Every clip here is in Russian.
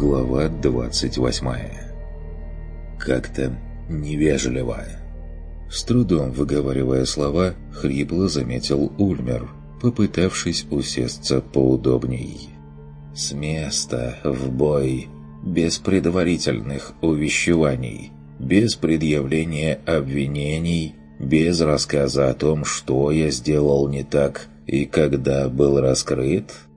Глава 28 Как-то невежливо. С трудом выговаривая слова, хрипло заметил Ульмер, попытавшись усесться поудобней. «С места в бой, без предварительных увещеваний, без предъявления обвинений, без рассказа о том, что я сделал не так и когда был раскрыт?»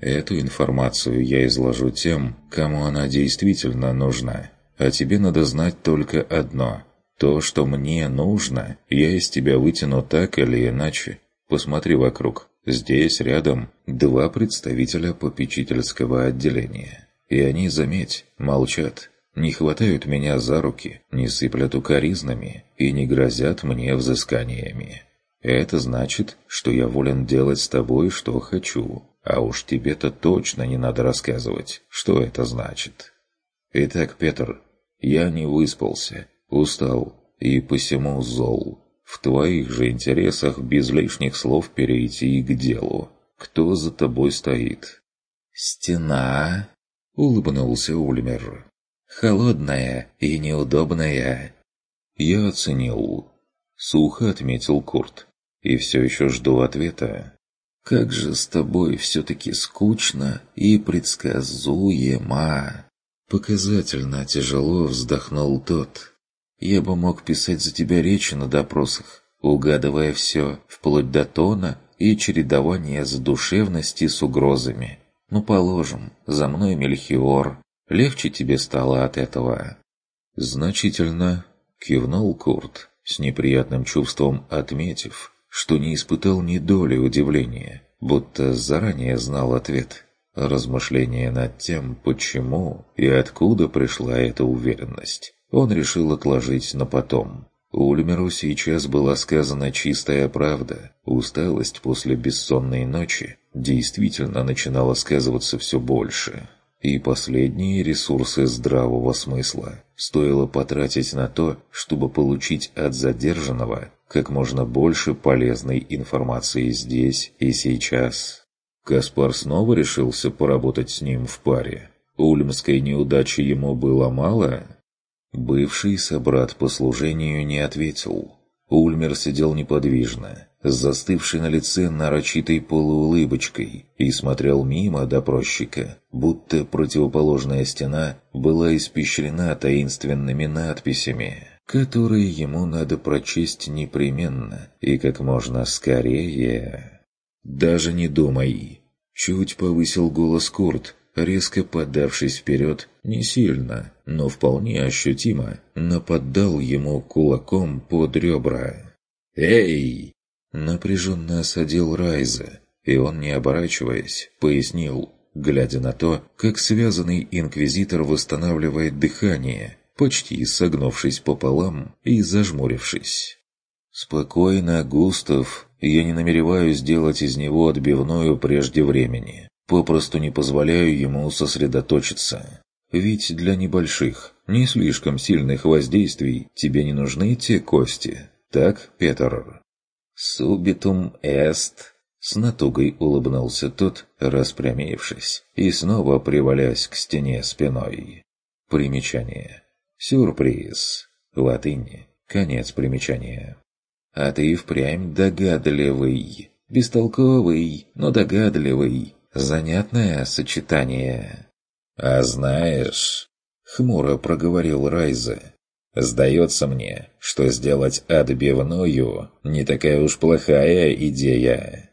Эту информацию я изложу тем, кому она действительно нужна. А тебе надо знать только одно. То, что мне нужно, я из тебя вытяну так или иначе. Посмотри вокруг. Здесь, рядом, два представителя попечительского отделения. И они, заметь, молчат. Не хватают меня за руки, не сыплят укоризнами и не грозят мне взысканиями. Это значит, что я волен делать с тобой, что хочу. А уж тебе-то точно не надо рассказывать, что это значит. Итак, Петр, я не выспался, устал и посему зол. В твоих же интересах без лишних слов перейти к делу. Кто за тобой стоит? «Стена!» — улыбнулся Ульмер. «Холодная и неудобная». «Я оценил». Сухо отметил Курт. «И все еще жду ответа». Как же с тобой все-таки скучно и предсказуемо. Показательно тяжело вздохнул тот. Я бы мог писать за тебя речи на допросах, угадывая все, вплоть до тона и чередования задушевности с угрозами. Ну, положим, за мной Мельхиор. Легче тебе стало от этого. Значительно, кивнул Курт, с неприятным чувством отметив, что не испытал ни доли удивления, будто заранее знал ответ. Размышления над тем, почему и откуда пришла эта уверенность, он решил отложить на потом. Ульмеру сейчас была сказана чистая правда. Усталость после бессонной ночи действительно начинала сказываться все больше и последние ресурсы здравого смысла стоило потратить на то, чтобы получить от задержанного как можно больше полезной информации здесь и сейчас. Каспар снова решился поработать с ним в паре. Ульмской неудачи ему было мало? Бывший собрат по служению не ответил. Ульмер сидел неподвижно, с застывшей на лице нарочитой полуулыбочкой и смотрел мимо допросчика, будто противоположная стена была испещрена таинственными надписями, которые ему надо прочесть непременно и как можно скорее. «Даже не думай!» Чуть повысил голос Курт, резко подавшись вперед, не сильно, но вполне ощутимо, нападал ему кулаком под ребра. «Эй!» Напряженно осадил Райза, и он, не оборачиваясь, пояснил, глядя на то, как связанный инквизитор восстанавливает дыхание, почти согнувшись пополам и зажмурившись. «Спокойно, Густав, я не намереваюсь сделать из него отбивную прежде времени. Попросту не позволяю ему сосредоточиться. Ведь для небольших, не слишком сильных воздействий тебе не нужны те кости. Так, Петр?» «Субитум эст!» С натугой улыбнулся тот, распрямившись, и снова привалясь к стене спиной. Примечание. Сюрприз. Латынь. Конец примечания. А ты впрямь догадливый. Бестолковый, но догадливый. Занятное сочетание. А знаешь... Хмуро проговорил Райза, Сдается мне, что сделать отбивную не такая уж плохая идея.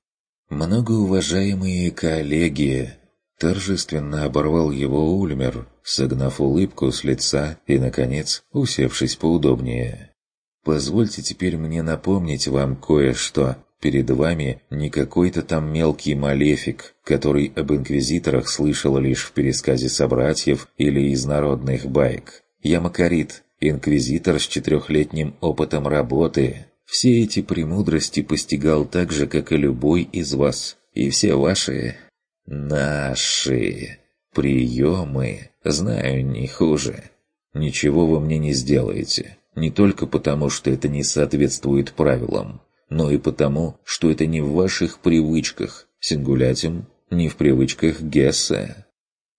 Многоуважаемые коллеги, торжественно оборвал его Ульмер, согнав улыбку с лица и, наконец, усевшись поудобнее. Позвольте теперь мне напомнить вам кое-что. Перед вами не какой-то там мелкий малефик, который об инквизиторах слышал лишь в пересказе собратьев или из народных байк. Я Макарит, Инквизитор с четырехлетним опытом работы все эти премудрости постигал так же, как и любой из вас, и все ваши... наши... приемы знаю не хуже. Ничего вы мне не сделаете, не только потому, что это не соответствует правилам, но и потому, что это не в ваших привычках, сингулятим, не в привычках Гесса.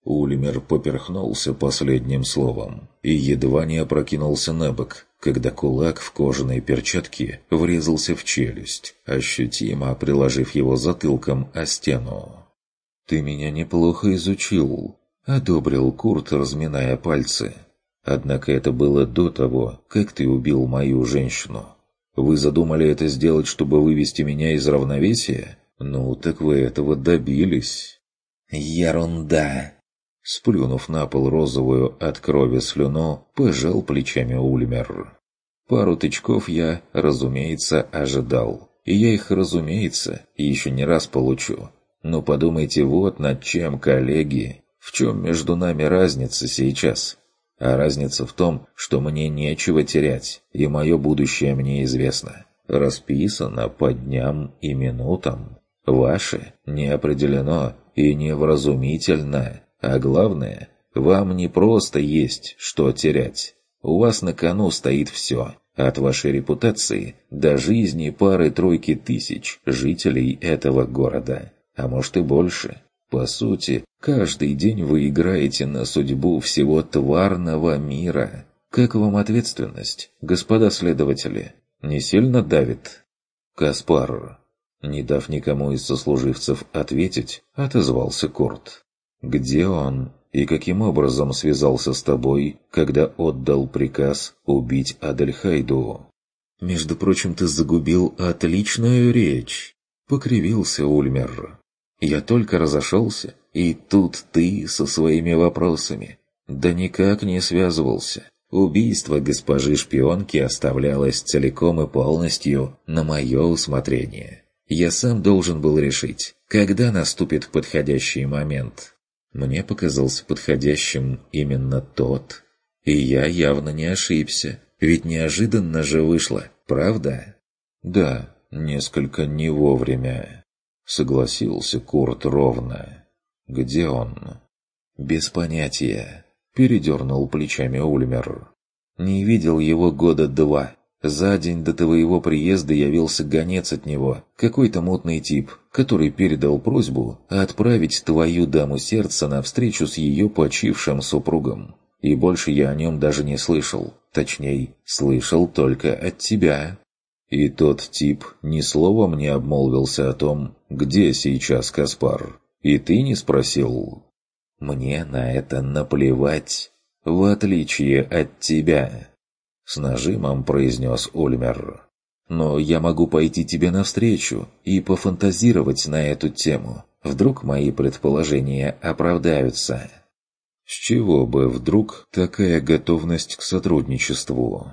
Ульмер поперхнулся последним словом и едва не опрокинулся на бок, когда кулак в кожаной перчатке врезался в челюсть, ощутимо приложив его затылком о стену. «Ты меня неплохо изучил», — одобрил Курт, разминая пальцы. «Однако это было до того, как ты убил мою женщину. Вы задумали это сделать, чтобы вывести меня из равновесия? Ну, так вы этого добились». «Ерунда!» Сплюнув на пол розовую от крови слюну, пожал плечами Ульмер. Пару тычков я, разумеется, ожидал. И я их, разумеется, еще не раз получу. Но подумайте вот над чем, коллеги. В чем между нами разница сейчас? А разница в том, что мне нечего терять, и мое будущее мне известно. Расписано по дням и минутам. Ваше не определено и невразумительно. А главное, вам не просто есть что терять. У вас на кону стоит все. От вашей репутации до жизни пары-тройки тысяч жителей этого города. А может и больше. По сути, каждый день вы играете на судьбу всего тварного мира. Как вам ответственность, господа следователи? Не сильно давит? Каспар, не дав никому из сослуживцев ответить, отозвался Курт. Где он и каким образом связался с тобой, когда отдал приказ убить Адельхайду? Между прочим, ты загубил отличную речь. Покривился Ульмер. Я только разошелся, и тут ты со своими вопросами. Да никак не связывался. Убийство госпожи-шпионки оставлялось целиком и полностью на мое усмотрение. Я сам должен был решить, когда наступит подходящий момент. Мне показался подходящим именно тот. И я явно не ошибся, ведь неожиданно же вышло, правда? Да, несколько не вовремя. Согласился Курт ровно. Где он? Без понятия. Передернул плечами Ульмер. Не видел его года два. За день до твоего приезда явился гонец от него, какой-то мутный тип, который передал просьбу отправить твою даму сердца на встречу с ее почившим супругом. И больше я о нем даже не слышал. Точнее, слышал только от тебя. И тот тип ни словом не обмолвился о том, где сейчас Каспар. И ты не спросил? Мне на это наплевать, в отличие от тебя. С нажимом произнес Ульмер. «Но я могу пойти тебе навстречу и пофантазировать на эту тему. Вдруг мои предположения оправдаются». С чего бы вдруг такая готовность к сотрудничеству?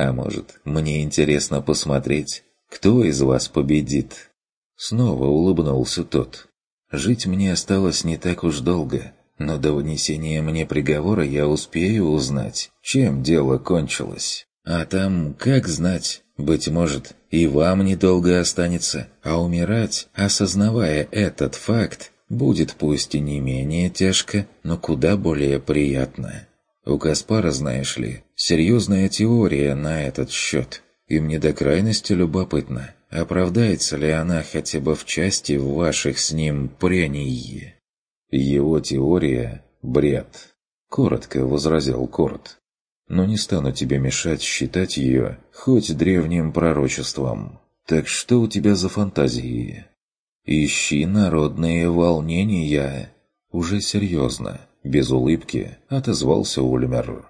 А может, мне интересно посмотреть, кто из вас победит? Снова улыбнулся тот. Жить мне осталось не так уж долго, но до вынесения мне приговора я успею узнать, чем дело кончилось. А там, как знать, быть может, и вам недолго останется, а умирать, осознавая этот факт, будет пусть и не менее тяжко, но куда более приятно. У Каспара, знаешь ли, серьезная теория на этот счет, и мне до крайности любопытно, оправдается ли она хотя бы в части ваших с ним прений. Его теория – бред. Коротко возразил Корт. Но не стану тебе мешать считать ее хоть древним пророчеством. Так что у тебя за фантазии? Ищи народные волнения. Уже серьезно, без улыбки, отозвался Ульмер.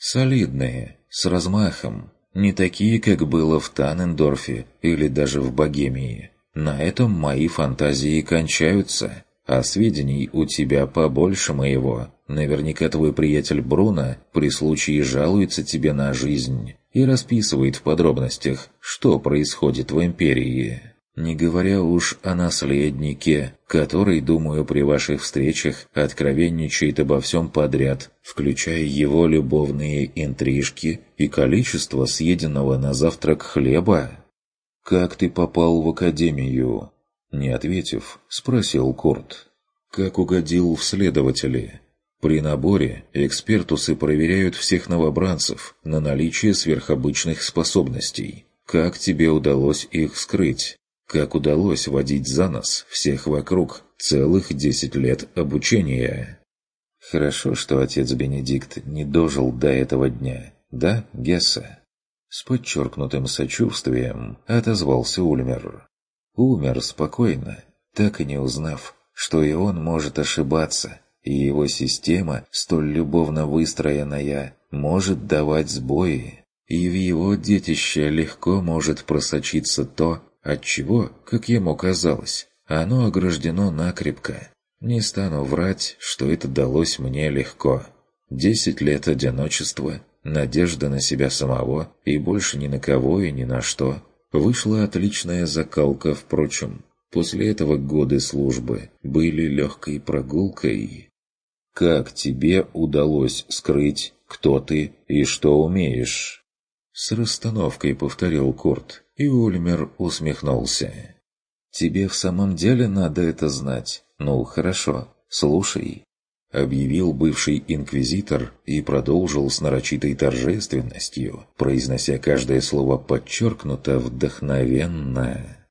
Солидные, с размахом. Не такие, как было в Танендорфе или даже в Богемии. На этом мои фантазии кончаются а сведений у тебя побольше моего. Наверняка твой приятель Бруно при случае жалуется тебе на жизнь и расписывает в подробностях, что происходит в Империи. Не говоря уж о наследнике, который, думаю, при ваших встречах откровенничает обо всем подряд, включая его любовные интрижки и количество съеденного на завтрак хлеба. «Как ты попал в Академию?» Не ответив, спросил Курт. «Как угодил в следователи?» При наборе экспертусы проверяют всех новобранцев на наличие сверхобычных способностей. Как тебе удалось их скрыть? Как удалось водить за нос всех вокруг целых десять лет обучения? Хорошо, что отец Бенедикт не дожил до этого дня, да, Гесса?» С подчеркнутым сочувствием отозвался Ульмер. Умер спокойно, так и не узнав, что и он может ошибаться, и его система, столь любовно выстроенная, может давать сбои, и в его детище легко может просочиться то, от чего, как ему казалось, оно ограждено накрепко. Не стану врать, что это далось мне легко. Десять лет одиночества, надежда на себя самого и больше ни на кого и ни на что. Вышла отличная закалка, впрочем. После этого годы службы были легкой прогулкой. «Как тебе удалось скрыть, кто ты и что умеешь?» С расстановкой повторил Курт, и Ульмер усмехнулся. «Тебе в самом деле надо это знать? Ну, хорошо, слушай». Объявил бывший инквизитор и продолжил с нарочитой торжественностью, произнося каждое слово подчеркнуто вдохновенно.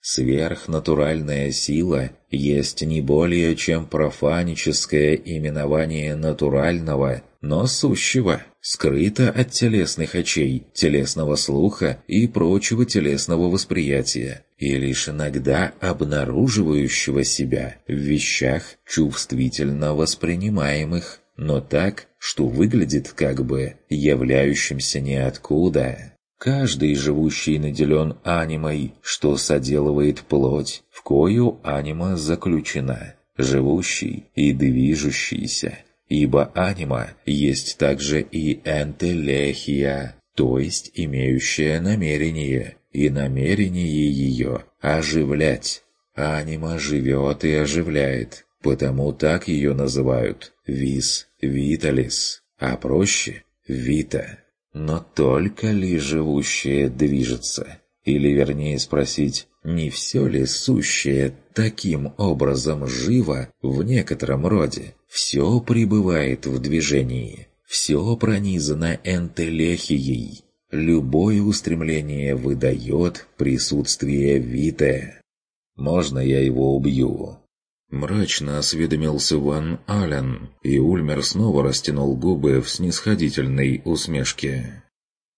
Сверхнатуральная сила есть не более чем профаническое именование натурального, но сущего, скрыто от телесных очей, телесного слуха и прочего телесного восприятия, и лишь иногда обнаруживающего себя в вещах чувствительно воспринимаемых, но так, что выглядит как бы являющимся ниоткуда. Каждый живущий наделен анимой, что соделывает плоть, в кою анима заключена, живущий и движущийся. Ибо анима есть также и энтелехия, то есть имеющая намерение, и намерение ее оживлять. Анима живет и оживляет, потому так ее называют вис, виталис, а проще – вита. Но только ли живущее движется? Или вернее спросить, не все ли сущее таким образом живо в некотором роде? Все пребывает в движении, все пронизано энтелехией. Любое устремление выдает присутствие Вите. «Можно я его убью?» Мрачно осведомился Ван Ален, и Ульмер снова растянул губы в снисходительной усмешке.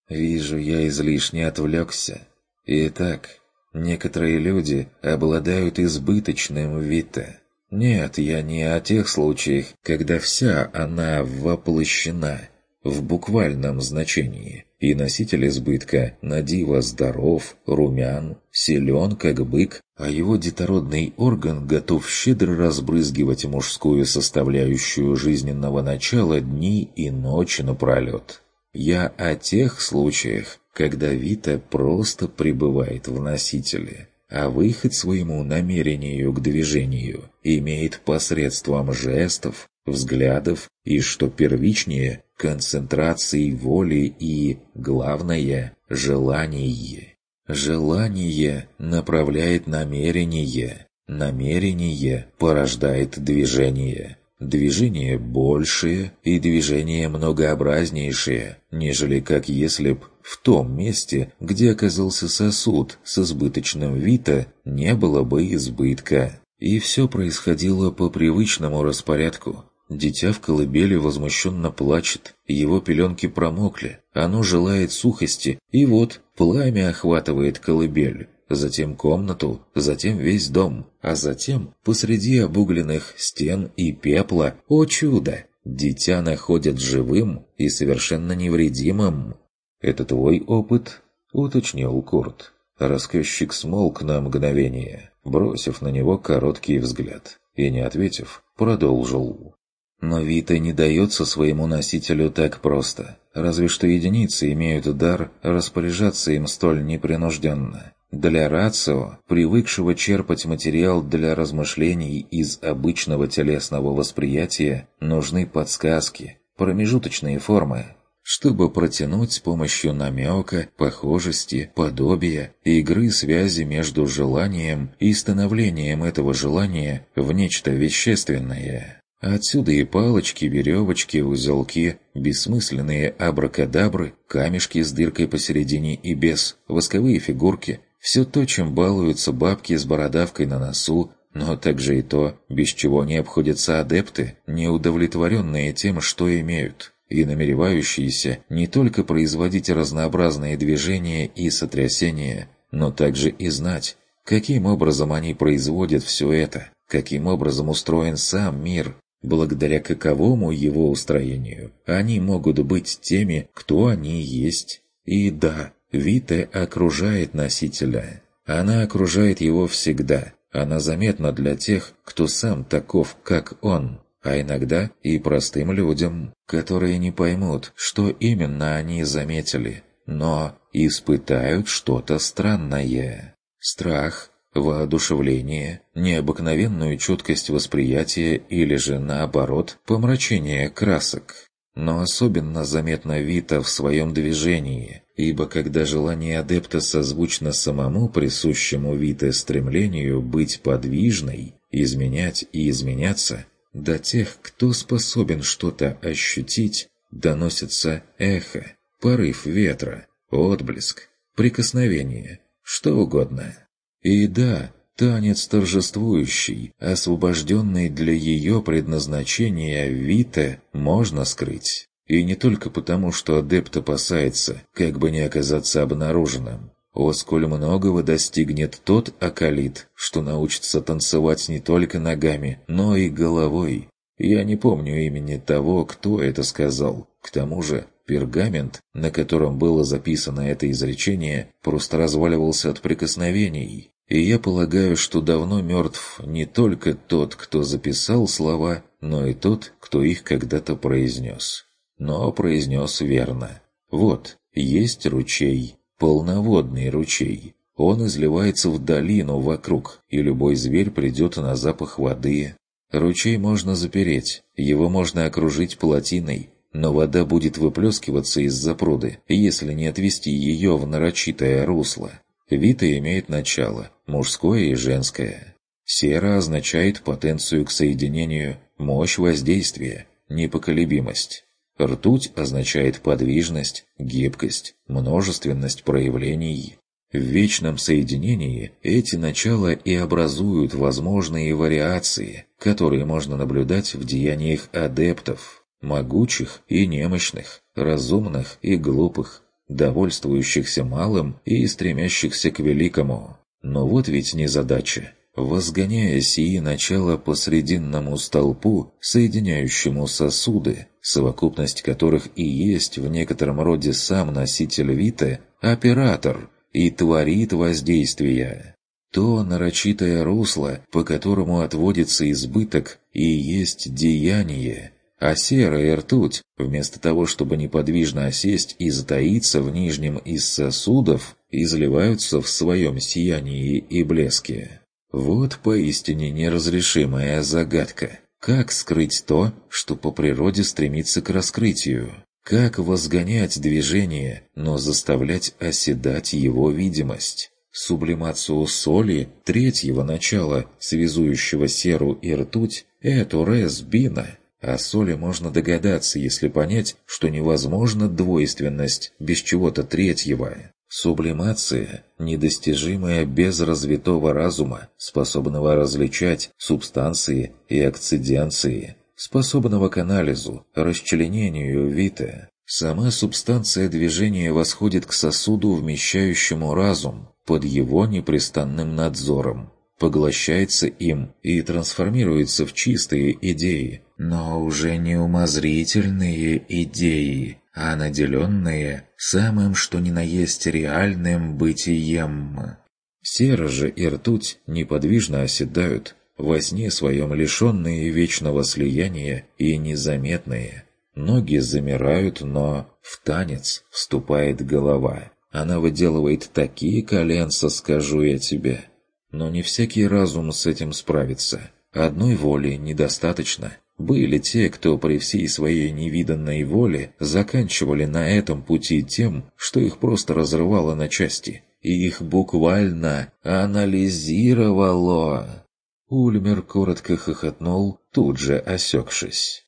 «Вижу, я излишне отвлекся. Итак, некоторые люди обладают избыточным вита. Нет, я не о тех случаях, когда вся она воплощена, в буквальном значении, и носитель избытка на диво здоров, румян, силен, как бык, а его детородный орган готов щедро разбрызгивать мужскую составляющую жизненного начала дни и ночи напролет. Я о тех случаях, когда Вита просто пребывает в носителе, а выход своему намерению к движению имеет посредством жестов, взглядов и, что первичнее, концентрации воли и, главное, желание. Желание направляет намерение, намерение порождает движение. Движение большее и движение многообразнейшее, нежели как если б в том месте, где оказался сосуд с избыточным вита, не было бы избытка. И все происходило по привычному распорядку, Дитя в колыбели возмущенно плачет, его пеленки промокли, оно желает сухости, и вот пламя охватывает колыбель, затем комнату, затем весь дом, а затем посреди обугленных стен и пепла, о чудо, дитя находят живым и совершенно невредимым. «Это твой опыт?» — уточнил Курт. Рассказчик смолк на мгновение, бросив на него короткий взгляд, и, не ответив, продолжил. Но Вита не дается своему носителю так просто, разве что единицы имеют дар распоряжаться им столь непринужденно. Для рацио, привыкшего черпать материал для размышлений из обычного телесного восприятия, нужны подсказки, промежуточные формы, чтобы протянуть с помощью намека, похожести, подобия игры связи между желанием и становлением этого желания в нечто вещественное. Отсюда и палочки, веревочки, узелки, бессмысленные абракадабры, камешки с дыркой посередине и без, восковые фигурки. Все то, чем балуются бабки с бородавкой на носу, но также и то, без чего не обходятся адепты, неудовлетворенные тем, что имеют, и намеревающиеся не только производить разнообразные движения и сотрясения, но также и знать, каким образом они производят все это, каким образом устроен сам мир, благодаря каковому его устроению они могут быть теми, кто они есть. И да, Вита окружает носителя. Она окружает его всегда. Она заметна для тех, кто сам таков, как он, а иногда и простым людям, которые не поймут, что именно они заметили, но испытают что-то странное. Страх, воодушевление, необыкновенную чуткость восприятия или же, наоборот, помрачение красок. Но особенно заметно Вита в своем движении, ибо когда желание адепта созвучно самому присущему Вите стремлению быть подвижной, изменять и изменяться, до тех, кто способен что-то ощутить, доносится эхо, порыв ветра, отблеск, прикосновение, что угодно. И да, танец торжествующий, освобожденный для ее предназначения Вита, можно скрыть. И не только потому, что адепт опасается, как бы не оказаться обнаруженным. О, сколь многого достигнет тот акалит, что научится танцевать не только ногами, но и головой. Я не помню имени того, кто это сказал. К тому же, пергамент, на котором было записано это изречение, просто разваливался от прикосновений. И я полагаю, что давно мертв не только тот, кто записал слова, но и тот, кто их когда-то произнес но произнес верно. Вот, есть ручей, полноводный ручей. Он изливается в долину вокруг, и любой зверь придет на запах воды. Ручей можно запереть, его можно окружить плотиной, но вода будет выплескиваться из-за пруды, если не отвести ее в нарочитое русло. Вита имеет начало, мужское и женское. Сера означает потенцию к соединению, мощь воздействия, непоколебимость. Ртуть означает подвижность, гибкость, множественность проявлений. В вечном соединении эти начала и образуют возможные вариации, которые можно наблюдать в деяниях адептов, могучих и немощных, разумных и глупых, довольствующихся малым и стремящихся к великому. Но вот ведь не задача возгоняя сии начало по срединному столпу, соединяющему сосуды, совокупность которых и есть в некотором роде сам носитель Вита, оператор, и творит воздействие. То нарочитое русло, по которому отводится избыток, и есть деяние, а серая ртуть, вместо того, чтобы неподвижно осесть и затаиться в нижнем из сосудов, изливаются в своем сиянии и блеске. Вот поистине неразрешимая загадка. Как скрыть то, что по природе стремится к раскрытию? Как возгонять движение, но заставлять оседать его видимость? Сублимацию соли третьего начала, связующего серу и ртуть, эту рез бина. О соли можно догадаться, если понять, что невозможна двойственность без чего-то третьего. Сублимация, недостижимая без развитого разума, способного различать субстанции и акциденции, способного к анализу, расчленению вита. Сама субстанция движения восходит к сосуду, вмещающему разум, под его непрестанным надзором, поглощается им и трансформируется в чистые идеи, но уже не умозрительные идеи, а наделенные самым что ни на есть реальным бытием. Сера же и ртуть неподвижно оседают, во сне своем лишенные вечного слияния и незаметные. Ноги замирают, но в танец вступает голова. Она выделывает такие коленца, скажу я тебе. Но не всякий разум с этим справится. Одной воли недостаточно. Были те, кто при всей своей невиданной воле заканчивали на этом пути тем, что их просто разрывало на части. И их буквально анализировало. Ульмер коротко хохотнул, тут же осекшись.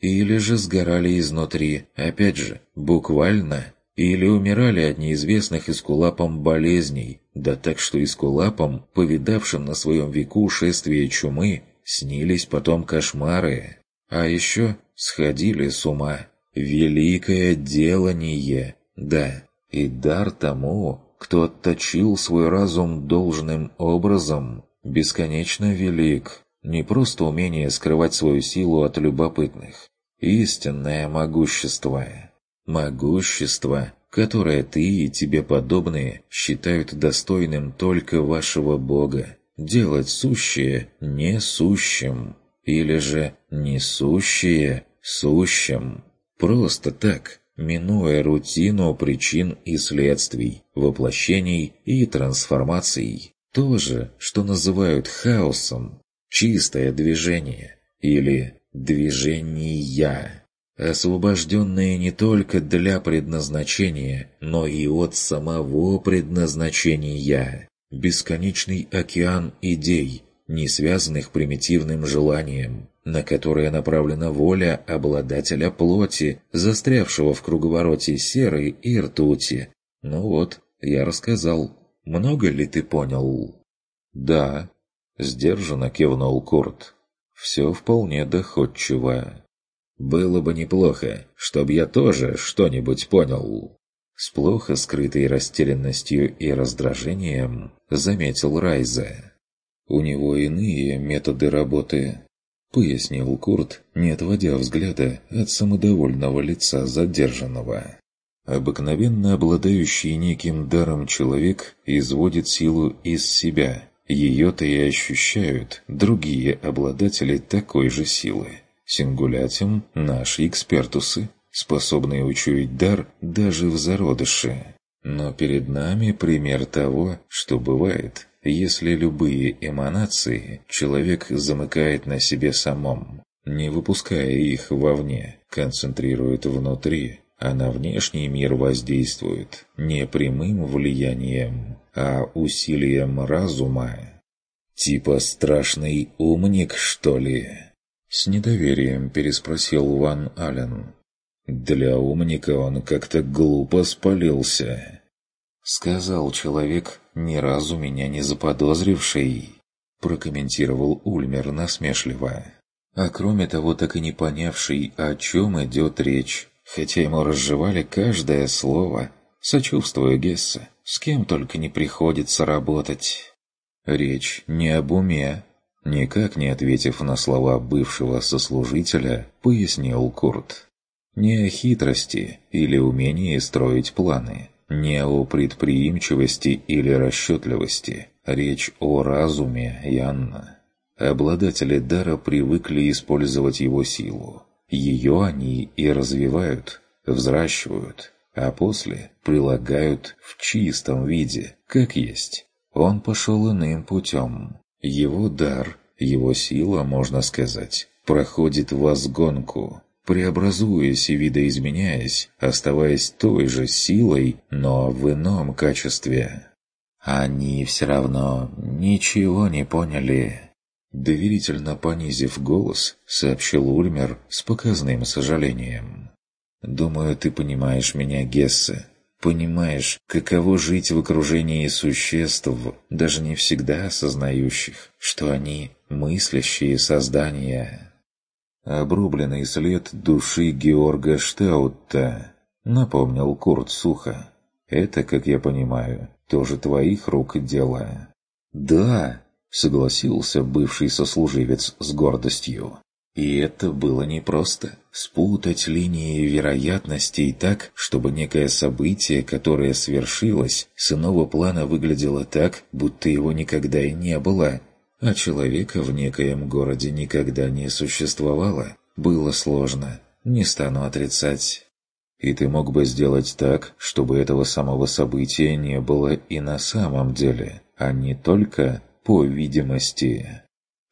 Или же сгорали изнутри, опять же, буквально Или умирали от неизвестных искулапам болезней, да так что искулапам, повидавшим на своем веку шествие чумы, снились потом кошмары. А еще сходили с ума. Великое делание, да, и дар тому, кто отточил свой разум должным образом, бесконечно велик. Не просто умение скрывать свою силу от любопытных. Истинное могущество. Могущество, которое ты и тебе подобные считают достойным только вашего Бога. Делать сущее несущим. Или же несущее сущим. Просто так, минуя рутину причин и следствий, воплощений и трансформаций. То же, что называют хаосом, чистое движение или движения, освобожденные не только для предназначения, но и от самого предназначения. Бесконечный океан идей, не связанных примитивным желанием, на которое направлена воля обладателя плоти, застрявшего в круговороте серой и ртути. Ну вот, я рассказал. Много ли ты понял? Да, сдержанно кивнул Курт. Все вполне доходчиво. Было бы неплохо, чтоб я тоже что-нибудь понял. С плохо скрытой растерянностью и раздражением заметил Райза. У него иные методы работы, пояснил Курт, не отводя взгляда от самодовольного лица задержанного. Обыкновенно обладающий неким даром человек изводит силу из себя. Ее-то и ощущают другие обладатели такой же силы. Сингулятим – наши экспертусы, способные учуять дар даже в зародыше. Но перед нами пример того, что бывает, если любые эманации человек замыкает на себе самом, не выпуская их вовне, концентрирует внутри, а на внешний мир воздействует не прямым влиянием, а усилием разума. «Типа страшный умник, что ли?» С недоверием переспросил Ван Ален. «Для умника он как-то глупо спалился». Сказал человек, ни разу меня не заподозривший, прокомментировал Ульмер насмешливо. А кроме того, так и не понявший, о чем идет речь, хотя ему разжевали каждое слово. Сочувствую Гесса, с кем только не приходится работать. Речь не об уме, никак не ответив на слова бывшего сослужителя, пояснил Курт. Не о хитрости или умении строить планы, не о предприимчивости или расчетливости. Речь о разуме, Янна. Обладатели дара привыкли использовать его силу. Ее они и развивают, взращивают, а после прилагают в чистом виде, как есть. Он пошел иным путем. Его дар, его сила, можно сказать, проходит возгонку, преобразуясь и видоизменяясь, оставаясь той же силой, но в ином качестве. Они все равно ничего не поняли. Доверительно понизив голос, сообщил Ульмер с показным сожалением. «Думаю, ты понимаешь меня, Гессе. Понимаешь, каково жить в окружении существ, даже не всегда осознающих, что они мыслящие создания». «Обрубленный след души Георга Штаутта», — напомнил Курт сухо. «Это, как я понимаю, тоже твоих рук дело». «Да», — согласился бывший сослуживец с гордостью. И это было непросто. Спутать линии вероятностей так, чтобы некое событие, которое свершилось, с иного плана выглядело так, будто его никогда и не было, а человека в некоем городе никогда не существовало, было сложно, не стану отрицать. И ты мог бы сделать так, чтобы этого самого события не было и на самом деле, а не только по видимости.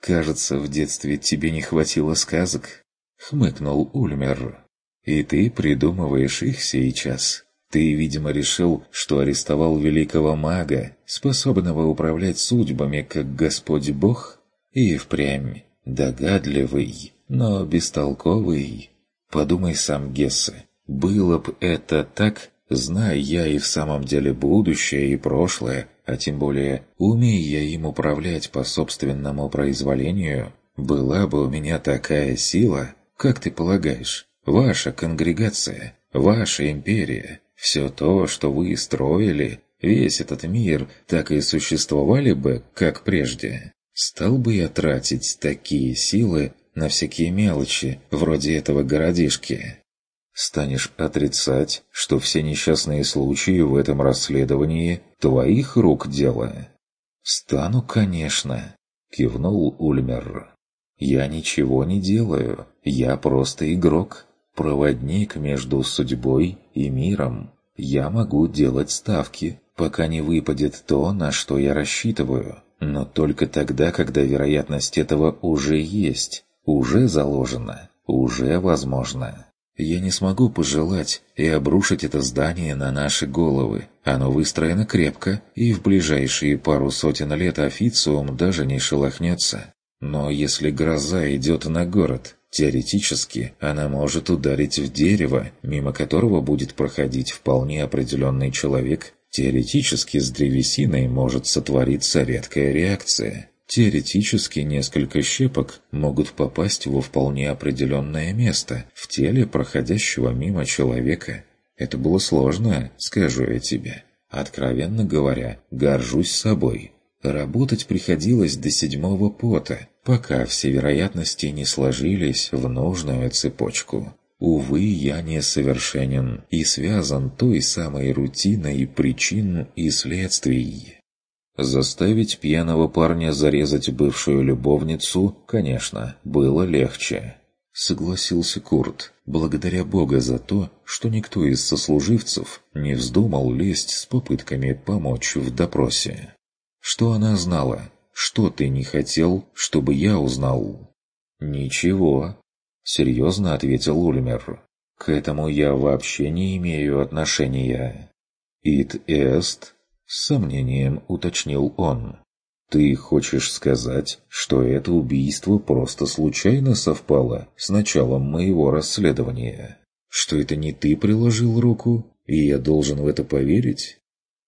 «Кажется, в детстве тебе не хватило сказок», — хмыкнул Ульмер. «И ты придумываешь их сейчас. Ты, видимо, решил, что арестовал великого мага, способного управлять судьбами, как Господь Бог? И впрямь догадливый, но бестолковый. Подумай сам, Гессе, было б это так, Зная я и в самом деле будущее и прошлое, а тем более умея я им управлять по собственному произволению, была бы у меня такая сила, как ты полагаешь, ваша конгрегация, ваша империя, все то, что вы строили, весь этот мир, так и существовали бы, как прежде. Стал бы я тратить такие силы на всякие мелочи, вроде этого городишки. Станешь отрицать, что все несчастные случаи в этом расследовании твоих рук дело? «Стану, конечно», — кивнул Ульмер. «Я ничего не делаю, я просто игрок, проводник между судьбой и миром. Я могу делать ставки, пока не выпадет то, на что я рассчитываю, но только тогда, когда вероятность этого уже есть, уже заложена, уже возможно. Я не смогу пожелать и обрушить это здание на наши головы. Оно выстроено крепко, и в ближайшие пару сотен лет официум даже не шелохнется. Но если гроза идет на город, теоретически она может ударить в дерево, мимо которого будет проходить вполне определенный человек. Теоретически с древесиной может сотвориться редкая реакция. Теоретически несколько щепок могут попасть во вполне определенное место в теле проходящего мимо человека. Это было сложно, скажу я тебе. Откровенно говоря, горжусь собой. Работать приходилось до седьмого пота, пока все вероятности не сложились в нужную цепочку. Увы, я несовершенен и связан той самой рутиной причин и следствий. Заставить пьяного парня зарезать бывшую любовницу, конечно, было легче. Согласился Курт, благодаря Бога за то, что никто из сослуживцев не вздумал лезть с попытками помочь в допросе. Что она знала? Что ты не хотел, чтобы я узнал? Ничего, серьезно ответил Ульмер. К этому я вообще не имею отношения. Ит эст с сомнением уточнил он. «Ты хочешь сказать, что это убийство просто случайно совпало с началом моего расследования? Что это не ты приложил руку, и я должен в это поверить?»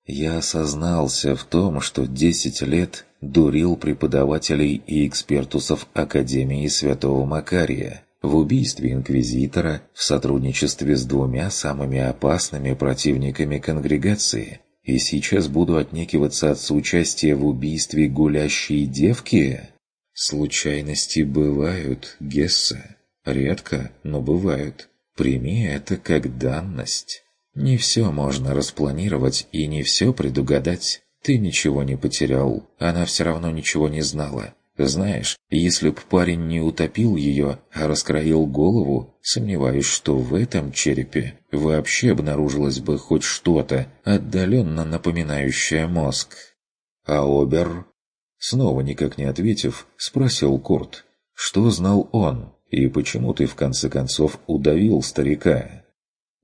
Я осознался в том, что десять лет дурил преподавателей и экспертусов Академии Святого Макария в убийстве инквизитора в сотрудничестве с двумя самыми опасными противниками конгрегации и сейчас буду отнекиваться от соучастия в убийстве гулящей девки? Случайности бывают, Гесса. Редко, но бывают. Прими это как данность. Не все можно распланировать и не все предугадать. Ты ничего не потерял, она все равно ничего не знала. Знаешь, если б парень не утопил ее, а раскроил голову, сомневаюсь, что в этом черепе вообще обнаружилось бы хоть что-то, отдаленно напоминающее мозг. А Обер? Снова никак не ответив, спросил Курт. Что знал он, и почему ты в конце концов удавил старика?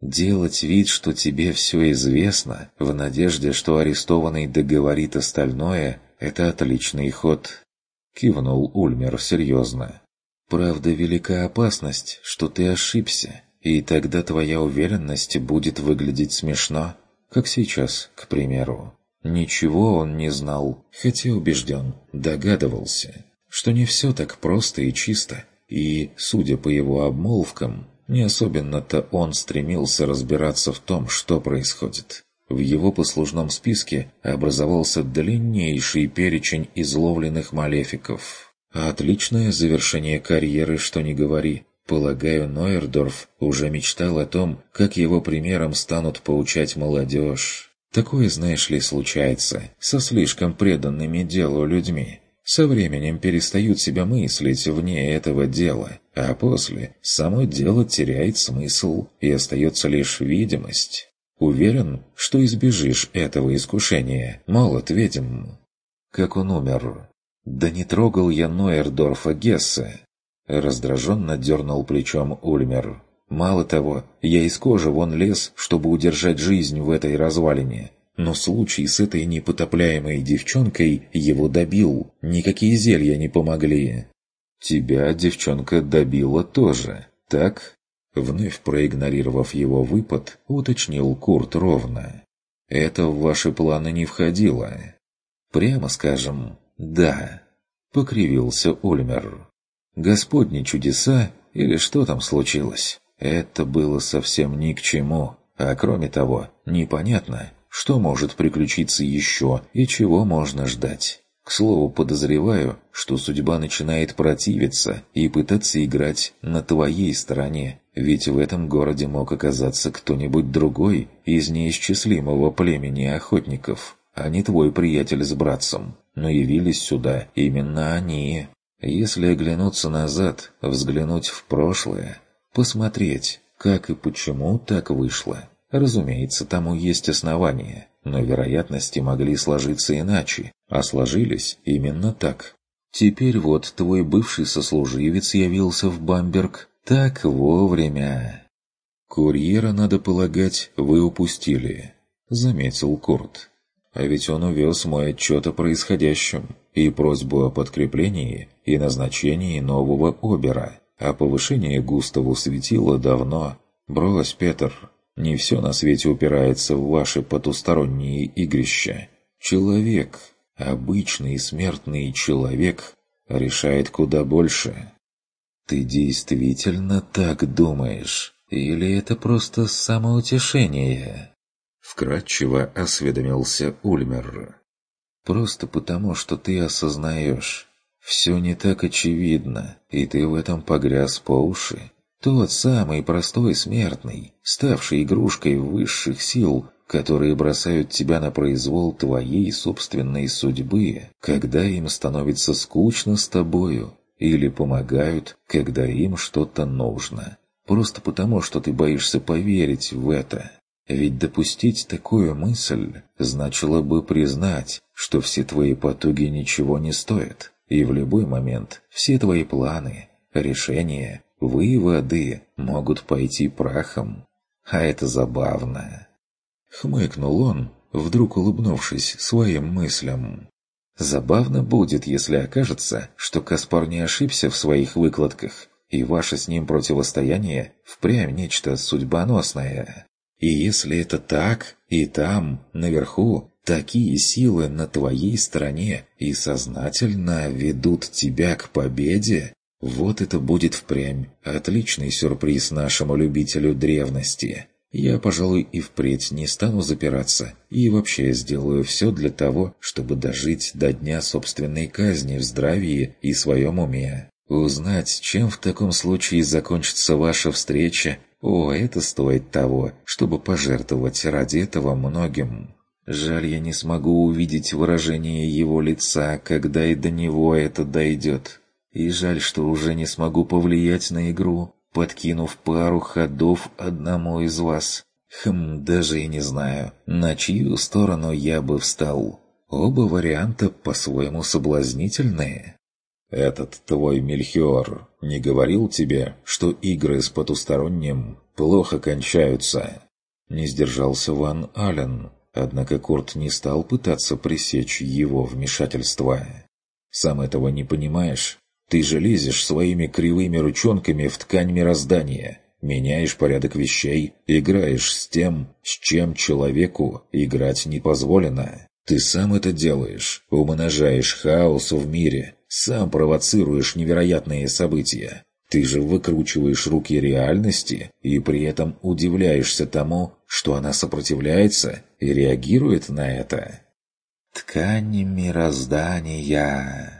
Делать вид, что тебе все известно, в надежде, что арестованный договорит остальное, это отличный ход. — кивнул Ульмер серьезно. «Правда, велика опасность, что ты ошибся, и тогда твоя уверенность будет выглядеть смешно, как сейчас, к примеру. Ничего он не знал, хотя убежден, догадывался, что не все так просто и чисто, и, судя по его обмолвкам, не особенно-то он стремился разбираться в том, что происходит. В его послужном списке образовался длиннейший перечень изловленных малефиков. Отличное завершение карьеры, что не говори. Полагаю, Нойердорф уже мечтал о том, как его примером станут поучать молодежь. Такое, знаешь ли, случается со слишком преданными делу людьми. Со временем перестают себя мыслить вне этого дела, а после само дело теряет смысл и остается лишь видимость. Уверен, что избежишь этого искушения, молод ведьм. Как он умер? Да не трогал я Нойердорфа Гессе. Раздраженно дернул плечом Ульмер. Мало того, я из кожи вон лез, чтобы удержать жизнь в этой развалине. Но случай с этой непотопляемой девчонкой его добил. Никакие зелья не помогли. Тебя девчонка добила тоже, так? Вновь проигнорировав его выпад, уточнил Курт ровно. «Это в ваши планы не входило?» «Прямо скажем, да», — покривился Ульмер. «Господни чудеса или что там случилось? Это было совсем ни к чему, а кроме того, непонятно, что может приключиться еще и чего можно ждать. К слову, подозреваю, что судьба начинает противиться и пытаться играть на твоей стороне, ведь в этом городе мог оказаться кто-нибудь другой из неисчислимого племени охотников, а не твой приятель с братцем. Но явились сюда именно они. Если оглянуться назад, взглянуть в прошлое, посмотреть, как и почему так вышло. Разумеется, тому есть основания, но вероятности могли сложиться иначе, а сложились именно так. Теперь вот твой бывший сослуживец явился в Бамберг так вовремя. «Курьера, надо полагать, вы упустили», — заметил Курт. «А ведь он увез мой отчет о происходящем и просьбу о подкреплении и назначении нового обера, а повышение Густаву светило давно. Брось, Петр, не все на свете упирается в ваши потусторонние игрища. Человек, обычный смертный человек, решает куда больше. Ты действительно так думаешь? Или это просто самоутешение?» Вкратчиво осведомился Ульмер. «Просто потому, что ты осознаешь, все не так очевидно, и ты в этом погряз по уши. Тот самый простой смертный, ставший игрушкой высших сил, которые бросают тебя на произвол твоей собственной судьбы, когда им становится скучно с тобою, или помогают, когда им что-то нужно. Просто потому, что ты боишься поверить в это. Ведь допустить такую мысль значило бы признать, что все твои потуги ничего не стоят, и в любой момент все твои планы, решения, выводы могут пойти прахом. А это забавно. Хмыкнул он, вдруг улыбнувшись своим мыслям. Забавно будет, если окажется, что Каспар не ошибся в своих выкладках, и ваше с ним противостояние впрямь нечто судьбоносное. И если это так, и там, наверху, такие силы на твоей стороне и сознательно ведут тебя к победе, вот это будет впрямь отличный сюрприз нашему любителю древности. Я, пожалуй, и впредь не стану запираться и вообще сделаю все для того, чтобы дожить до дня собственной казни в здравии и своем уме. Узнать, чем в таком случае закончится ваша встреча, о, это стоит того, чтобы пожертвовать ради этого многим. Жаль, я не смогу увидеть выражение его лица, когда и до него это дойдет. И жаль, что уже не смогу повлиять на игру, подкинув пару ходов одному из вас. Хм, даже и не знаю, на чью сторону я бы встал. Оба варианта по-своему соблазнительные. «Этот твой Мельхиор не говорил тебе, что игры с потусторонним плохо кончаются?» Не сдержался Ван Ален, однако Курт не стал пытаться пресечь его вмешательство. «Сам этого не понимаешь? Ты же лезешь своими кривыми ручонками в ткань мироздания, меняешь порядок вещей, играешь с тем, с чем человеку играть не позволено. Ты сам это делаешь, умножаешь хаос в мире, сам провоцируешь невероятные события. Ты же выкручиваешь руки реальности и при этом удивляешься тому, что она сопротивляется и реагирует на это. «Ткани мироздания...» —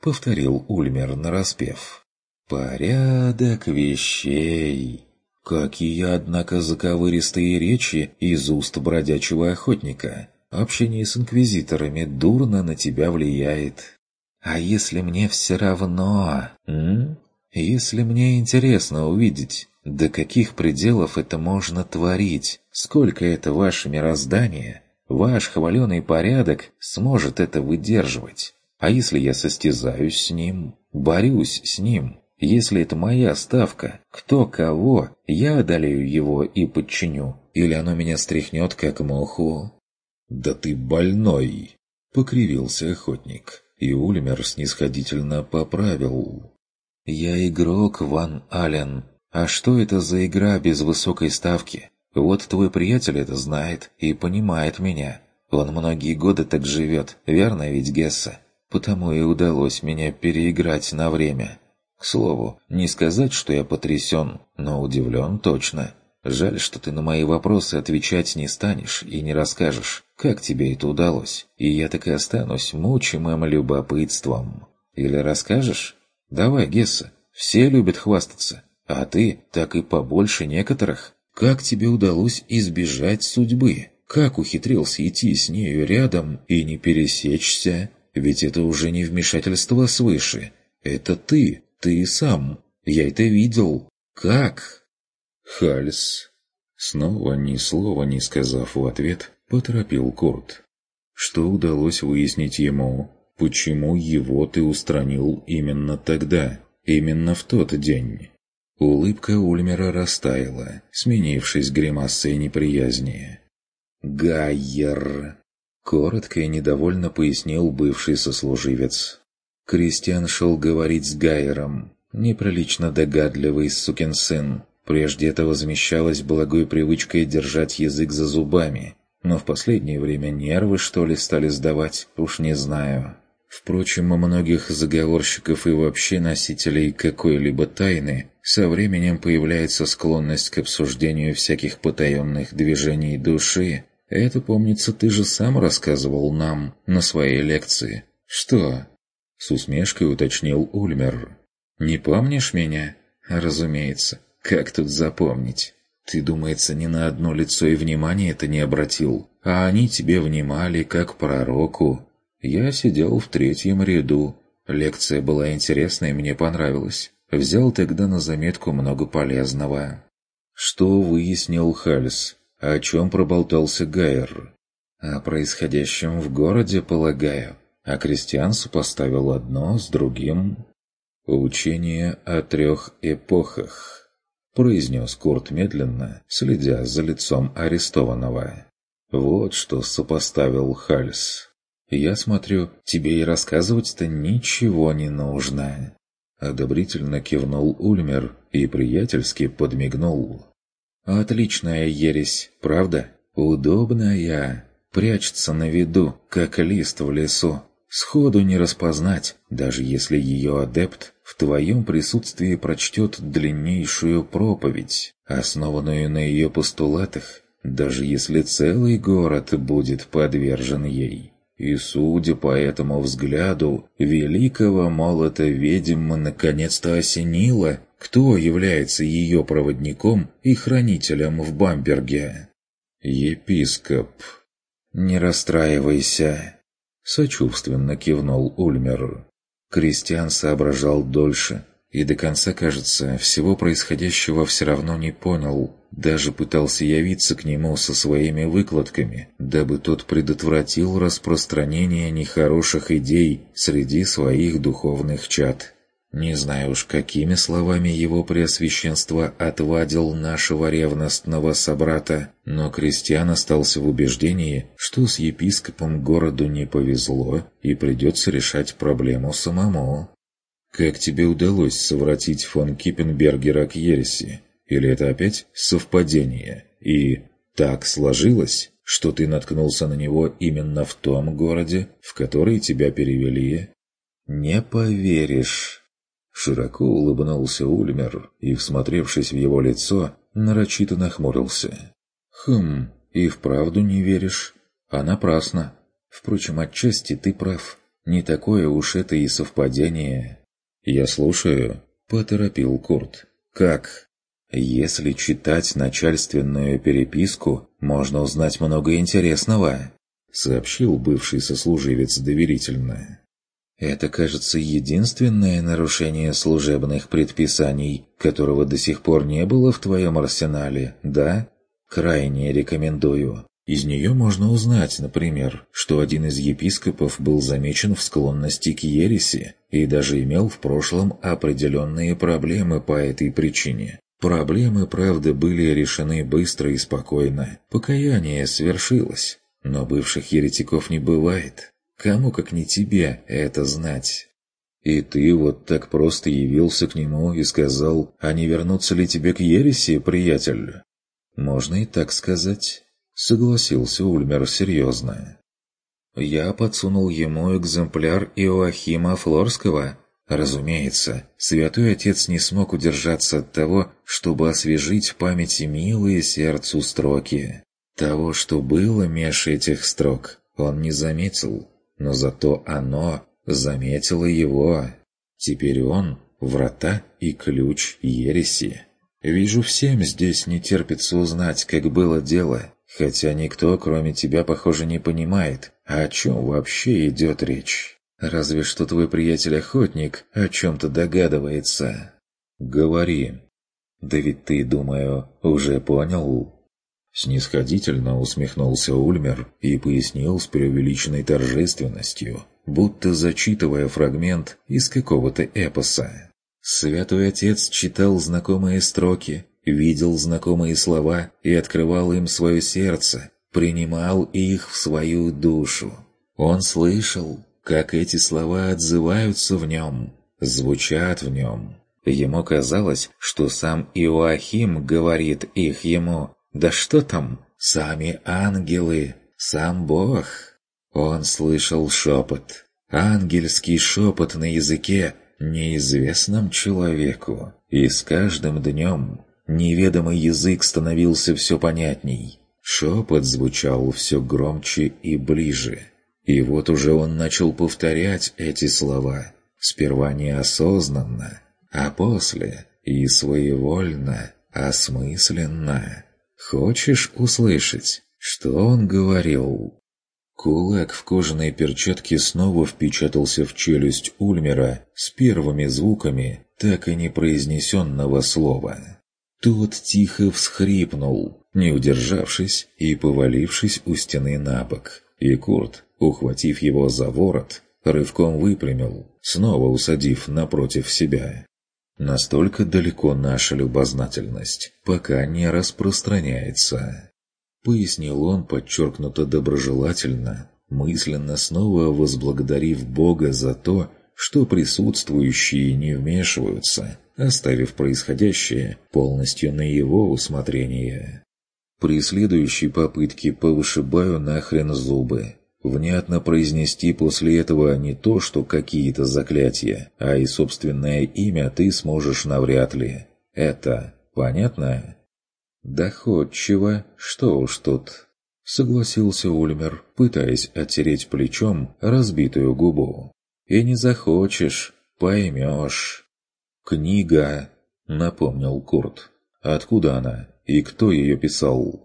повторил Ульмер нараспев. «Порядок вещей!» Какие, однако, заковыристые речи из уст бродячего охотника. Общение с инквизиторами дурно на тебя влияет. А если мне все равно, м? Если мне интересно увидеть, до каких пределов это можно творить, сколько это ваше мироздание, ваш хваленый порядок сможет это выдерживать. А если я состязаюсь с ним, борюсь с ним, если это моя ставка, кто кого, я одолею его и подчиню, или оно меня стряхнет, как муху?» «Да ты больной!» — покривился охотник, и Ульмер снисходительно поправил. «Я игрок, Ван Ален, А что это за игра без высокой ставки? Вот твой приятель это знает и понимает меня. Он многие годы так живет, верно ведь, Гесса? Потому и удалось меня переиграть на время. К слову, не сказать, что я потрясен, но удивлен точно. Жаль, что ты на мои вопросы отвечать не станешь и не расскажешь, как тебе это удалось, и я так и останусь мучимым любопытством. Или расскажешь? Давай, Гесса, все любят хвастаться, а ты так и побольше некоторых. Как тебе удалось избежать судьбы? Как ухитрился идти с нею рядом и не пересечься? Ведь это уже не вмешательство свыше. Это ты, ты сам. Я это видел. Как? Хальс. Снова ни слова не сказав в ответ, поторопил Курт. Что удалось выяснить ему? Почему его ты устранил именно тогда? Именно в тот день? Улыбка Ульмера растаяла, сменившись гримасой неприязни. «Гайер!» — коротко и недовольно пояснил бывший сослуживец. Кристиан шел говорить с Гайером, неприлично догадливый сукин сын. Прежде это возмещалось благой привычкой держать язык за зубами, но в последнее время нервы, что ли, стали сдавать, уж не знаю. Впрочем, у многих заговорщиков и вообще носителей какой-либо тайны со временем появляется склонность к обсуждению всяких потаенных движений души, это, помнится, ты же сам рассказывал нам на своей лекции. Что? С усмешкой уточнил Ульмер. Не помнишь меня? Разумеется. Как тут запомнить? Ты, думается, ни на одно лицо и внимание это не обратил, а они тебе внимали, как пророку. Я сидел в третьем ряду. Лекция была интересная, мне понравилась. Взял тогда на заметку много полезного. Что выяснил Хальс? О чем проболтался Гайер? О происходящем в городе, полагаю. А крестьянцу поставил одно с другим. «Учение о трех эпохах», — произнес Курт медленно, следя за лицом арестованного. «Вот что сопоставил Хальс. Я смотрю, тебе и рассказывать-то ничего не нужно». Одобрительно кивнул Ульмер и приятельски подмигнул. Отличная ересь, правда? Удобная. Прячется на виду, как лист в лесу. Сходу не распознать, даже если ее адепт в твоем присутствии прочтет длиннейшую проповедь, основанную на ее постулатах, даже если целый город будет подвержен ей. И судя по этому взгляду, великого молота ведьм наконец-то осенило, кто является ее проводником и хранителем в Бамберге. Епископ. «Не расстраивайся», — сочувственно кивнул Ульмер. Кристиан соображал дольше, и до конца, кажется, всего происходящего все равно не понял, даже пытался явиться к нему со своими выкладками, дабы тот предотвратил распространение нехороших идей среди своих духовных чад. Не знаю уж, какими словами его преосвященство отвадил нашего ревностного собрата, но крестьян остался в убеждении, что с епископом городу не повезло и придется решать проблему самому. «Как тебе удалось совратить фон Киппенбергера к ереси? Или это опять совпадение? И так сложилось, что ты наткнулся на него именно в том городе, в который тебя перевели?» «Не поверишь!» Широко улыбнулся Ульмер и, всмотревшись в его лицо, нарочито нахмурился. «Хм, и вправду не веришь? А напрасно. Впрочем, отчасти ты прав. Не такое уж это и совпадение». «Я слушаю», — поторопил Курт. «Как?» «Если читать начальственную переписку, можно узнать много интересного», — сообщил бывший сослуживец доверительно. «Это, кажется, единственное нарушение служебных предписаний, которого до сих пор не было в твоем арсенале, да? Крайне рекомендую. Из нее можно узнать, например, что один из епископов был замечен в склонности к ереси и даже имел в прошлом определенные проблемы по этой причине. Проблемы, правда, были решены быстро и спокойно. Покаяние свершилось. Но бывших еретиков не бывает. Кому, как не тебе, это знать? И ты вот так просто явился к нему и сказал, а не вернуться ли тебе к ереси, приятель? Можно и так сказать, согласился Ульмер серьезно. Я подсунул ему экземпляр Иоахима Флорского. Разумеется, святой отец не смог удержаться от того, чтобы освежить в памяти милые сердцу строки. Того, что было меж этих строк, он не заметил, но зато оно заметило его. Теперь он — врата и ключ ереси. Вижу, всем здесь не терпится узнать, как было дело, хотя никто, кроме тебя, похоже, не понимает, о чем вообще идет речь. Разве что твой приятель-охотник о чем-то догадывается. Говори. Да ведь ты, думаю, уже понял. Снисходительно усмехнулся Ульмер и пояснил с преувеличенной торжественностью, будто зачитывая фрагмент из какого-то эпоса. Святой Отец читал знакомые строки, видел знакомые слова и открывал им свое сердце, принимал их в свою душу. Он слышал, как эти слова отзываются в нем, звучат в нем. Ему казалось, что сам Иоахим говорит их ему, да что там, сами ангелы, сам Бог. Он слышал шепот, ангельский шепот на языке, неизвестном человеку, и с каждым днем неведомый язык становился все понятней. Шепот звучал все громче и ближе. И вот уже он начал повторять эти слова, сперва неосознанно, а после и своевольно, осмысленно. Хочешь услышать, что он говорил?» Кулак в кожаной перчатке снова впечатался в челюсть Ульмера с первыми звуками так и не произнесенного слова. Тот тихо всхрипнул, не удержавшись и повалившись у стены на бок, и Курт, ухватив его за ворот, рывком выпрямил, снова усадив напротив себя. Настолько далеко наша любознательность пока не распространяется. Пояснил он подчеркнуто доброжелательно, мысленно снова возблагодарив Бога за то, что присутствующие не вмешиваются, оставив происходящее полностью на его усмотрение. При следующей попытке повышибаю нахрен зубы, внятно произнести после этого не то, что какие-то заклятия, а и собственное имя ты сможешь навряд ли. Это понятно? Доходчиво, что уж тут. Согласился Ульмер, пытаясь оттереть плечом разбитую губу. И не захочешь, поймешь. «Книга», — напомнил Курт. «Откуда она? И кто ее писал?»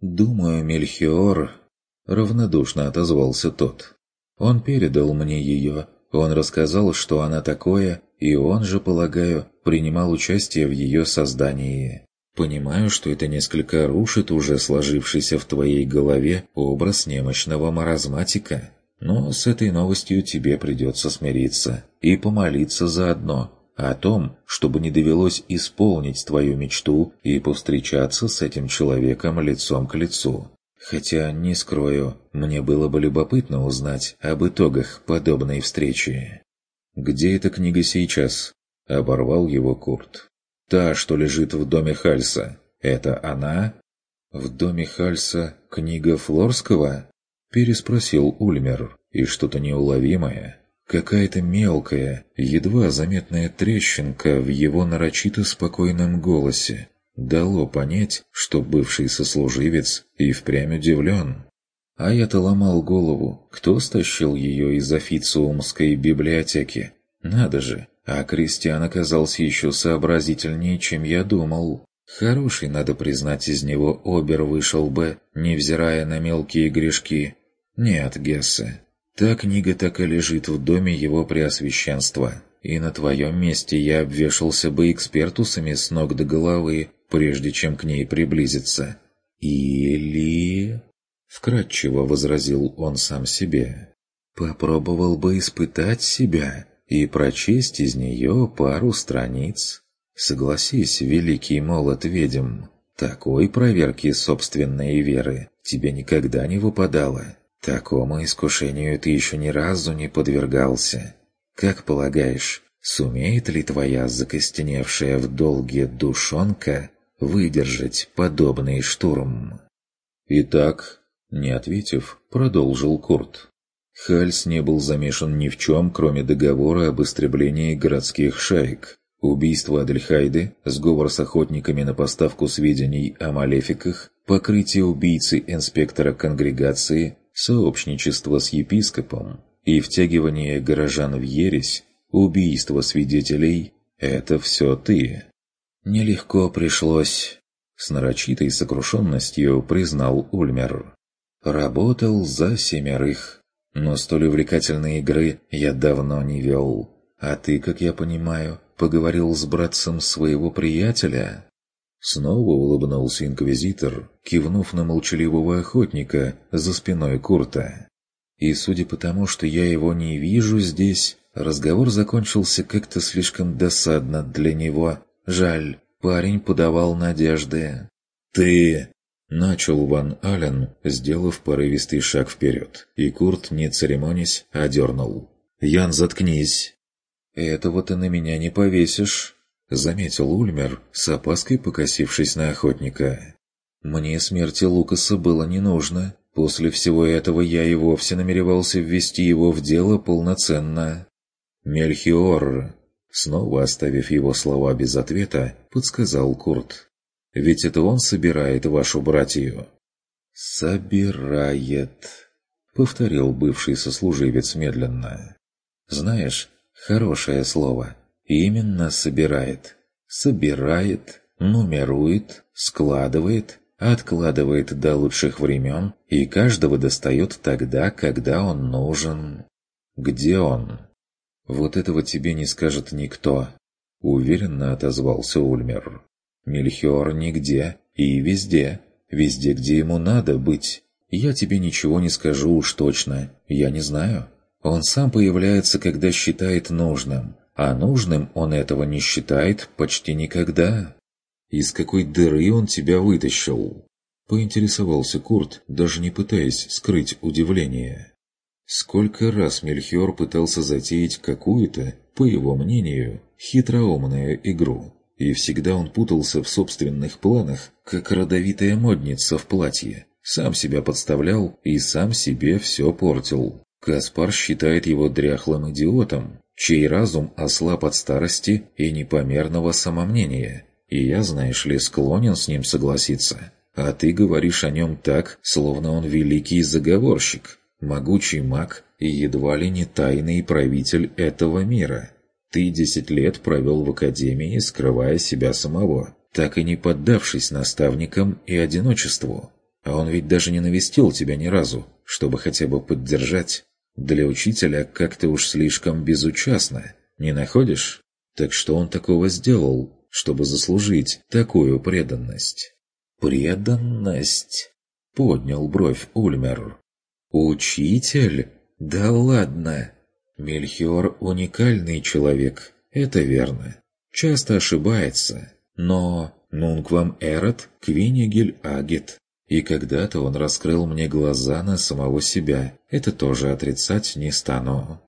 «Думаю, Мельхиор Равнодушно отозвался тот. Он передал мне ее, он рассказал, что она такое, и он же, полагаю, принимал участие в ее создании. Понимаю, что это несколько рушит уже сложившийся в твоей голове образ немощного маразматика, но с этой новостью тебе придется смириться и помолиться заодно о том, чтобы не довелось исполнить твою мечту и повстречаться с этим человеком лицом к лицу. Хотя, не скрою, мне было бы любопытно узнать об итогах подобной встречи. «Где эта книга сейчас?» — оборвал его Курт. «Та, что лежит в доме Хальса. Это она?» «В доме Хальса книга Флорского?» — переспросил Ульмер. И что-то неуловимое, какая-то мелкая, едва заметная трещинка в его нарочито спокойном голосе дало понять, что бывший сослуживец и впрямь удивлен. А я-то ломал голову, кто стащил ее из официумской библиотеки. Надо же, а Кристиан оказался еще сообразительнее, чем я думал. Хороший, надо признать, из него обер вышел бы, невзирая на мелкие грешки. Нет, Гессе, та книга так и лежит в доме его преосвященства. И на твоем месте я обвешался бы экспертусами с ног до головы, прежде чем к ней приблизиться. «Или...» — вкратчиво возразил он сам себе. «Попробовал бы испытать себя и прочесть из нее пару страниц. Согласись, великий молот ведьм, такой проверки собственной веры тебе никогда не выпадало. Такому искушению ты еще ни разу не подвергался. Как полагаешь, сумеет ли твоя закостеневшая в долге душонка выдержать подобный штурм?» «Итак», — не ответив, продолжил Курт. Хальс не был замешан ни в чем, кроме договора об истреблении городских шаек. Убийство Адельхайды, сговор с охотниками на поставку сведений о малефиках, покрытие убийцы инспектора конгрегации, сообщничество с епископом и втягивание горожан в ересь, убийство свидетелей – это все ты. Нелегко пришлось, с нарочитой сокрушенностью признал Ульмер. Работал за семерых, но столь увлекательной игры я давно не вел. А ты, как я понимаю, поговорил с братцем своего приятеля?» Снова улыбнулся инквизитор, кивнув на молчаливого охотника за спиной Курта. И судя по тому, что я его не вижу здесь, разговор закончился как-то слишком досадно для него. Жаль, парень подавал надежды. «Ты...» — начал Ван Ален, сделав порывистый шаг вперед, и Курт, не церемонясь, одернул. «Ян, заткнись!» «Этого ты на меня не повесишь», — заметил Ульмер, с опаской покосившись на охотника. «Мне смерти Лукаса было не нужно. После всего этого я и вовсе намеревался ввести его в дело полноценно». «Мельхиор», снова оставив его слова без ответа, подсказал Курт. «Ведь это он собирает вашу братью». «Собирает», — повторил бывший сослуживец медленно. «Знаешь, Хорошее слово. Именно собирает. Собирает, нумерует, складывает, откладывает до лучших времен и каждого достает тогда, когда он нужен. Где он? Вот этого тебе не скажет никто. Уверенно отозвался Ульмер. Мельхиор нигде и везде. Везде, где ему надо быть. Я тебе ничего не скажу уж точно. Я не знаю. Он сам появляется, когда считает нужным, а нужным он этого не считает почти никогда. «Из какой дыры он тебя вытащил?» Поинтересовался Курт, даже не пытаясь скрыть удивление. Сколько раз Мельхиор пытался затеять какую-то, по его мнению, хитроумную игру, и всегда он путался в собственных планах, как родовитая модница в платье. Сам себя подставлял и сам себе все портил. Каспар считает его дряхлым идиотом, чей разум ослаб от старости и непомерного самомнения. И я, знаешь ли, склонен с ним согласиться. А ты говоришь о нем так, словно он великий заговорщик, могучий маг и едва ли не тайный правитель этого мира. Ты десять лет провел в академии, скрывая себя самого, так и не поддавшись наставникам и одиночеству. А он ведь даже не навестил тебя ни разу, чтобы хотя бы поддержать. Для учителя как-то уж слишком безучастно, не находишь? Так что он такого сделал, чтобы заслужить такую преданность? «Преданность?» — поднял бровь Ульмер. «Учитель? Да ладно!» Мельхиор — уникальный человек, это верно. Часто ошибается, но «Нунквам эрот квинигель агит» И когда-то он раскрыл мне глаза на самого себя. Это тоже отрицать не стану.